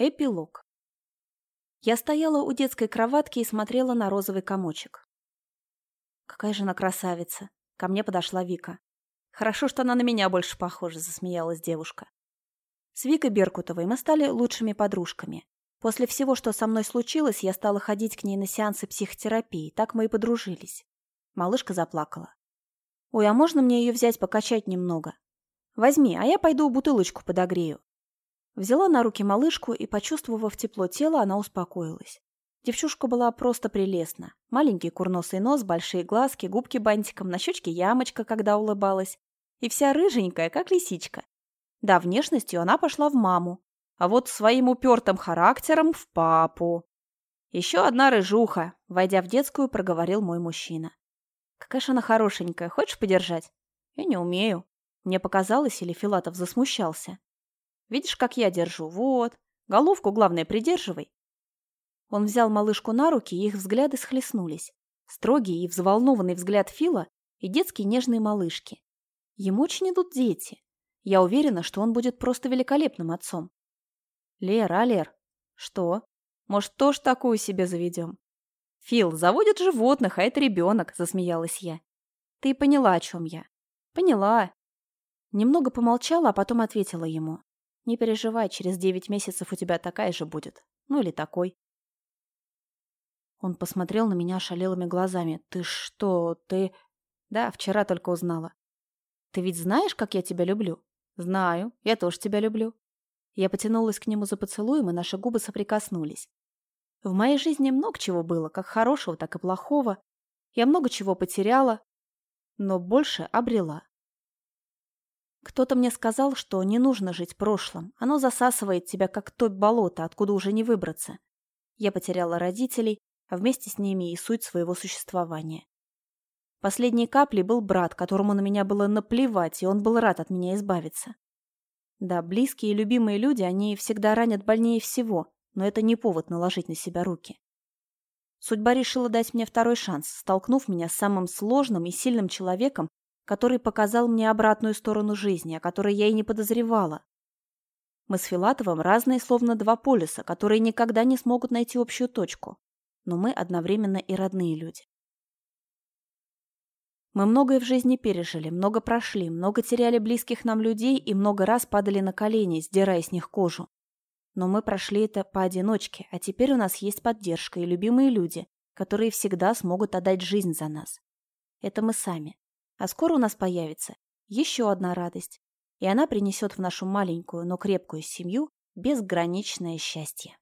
Эпилог. Я стояла у детской кроватки и смотрела на розовый комочек. Какая же она красавица. Ко мне подошла Вика. Хорошо, что она на меня больше похожа, засмеялась девушка. С Викой Беркутовой мы стали лучшими подружками. После всего, что со мной случилось, я стала ходить к ней на сеансы психотерапии, так мы и подружились. Малышка заплакала. «Ой, а можно мне ее взять покачать немного?» «Возьми, а я пойду бутылочку подогрею». Взяла на руки малышку и, почувствовав тепло тела, она успокоилась. Девчушка была просто прелестна. Маленький курносый нос, большие глазки, губки бантиком, на щечке ямочка, когда улыбалась. И вся рыженькая, как лисичка. Да, внешностью она пошла в маму. А вот своим упертым характером в папу. Еще одна рыжуха, войдя в детскую, проговорил мой мужчина. Какая же она хорошенькая, хочешь подержать? Я не умею. Мне показалось, или Филатов засмущался. Видишь, как я держу? Вот. Головку, главное, придерживай. Он взял малышку на руки, и их взгляды схлестнулись. Строгий и взволнованный взгляд Фила и детские нежные малышки. Ему очень идут дети. Я уверена, что он будет просто великолепным отцом. Лер, а, Лер? Что? Может, тоже такую себе заведем? Фил, заводят животных, а это ребенок, засмеялась я. Ты поняла, о чем я? Поняла. Немного помолчала, а потом ответила ему. Не переживай, через девять месяцев у тебя такая же будет. Ну или такой. Он посмотрел на меня шалелыми глазами. «Ты что, ты...» «Да, вчера только узнала». «Ты ведь знаешь, как я тебя люблю?» «Знаю. Я тоже тебя люблю». Я потянулась к нему за поцелуем, и наши губы соприкоснулись. В моей жизни много чего было, как хорошего, так и плохого. Я много чего потеряла, но больше обрела. Кто-то мне сказал, что не нужно жить прошлым. Оно засасывает тебя, как топь болота, откуда уже не выбраться. Я потеряла родителей, а вместе с ними и суть своего существования. Последней каплей был брат, которому на меня было наплевать, и он был рад от меня избавиться. Да, близкие и любимые люди, они всегда ранят больнее всего, но это не повод наложить на себя руки. Судьба решила дать мне второй шанс, столкнув меня с самым сложным и сильным человеком, который показал мне обратную сторону жизни, о которой я и не подозревала. Мы с Филатовым разные, словно два полюса, которые никогда не смогут найти общую точку. Но мы одновременно и родные люди. Мы многое в жизни пережили, много прошли, много теряли близких нам людей и много раз падали на колени, сдирая с них кожу. Но мы прошли это поодиночке, а теперь у нас есть поддержка и любимые люди, которые всегда смогут отдать жизнь за нас. Это мы сами. А скоро у нас появится еще одна радость, и она принесет в нашу маленькую, но крепкую семью безграничное счастье.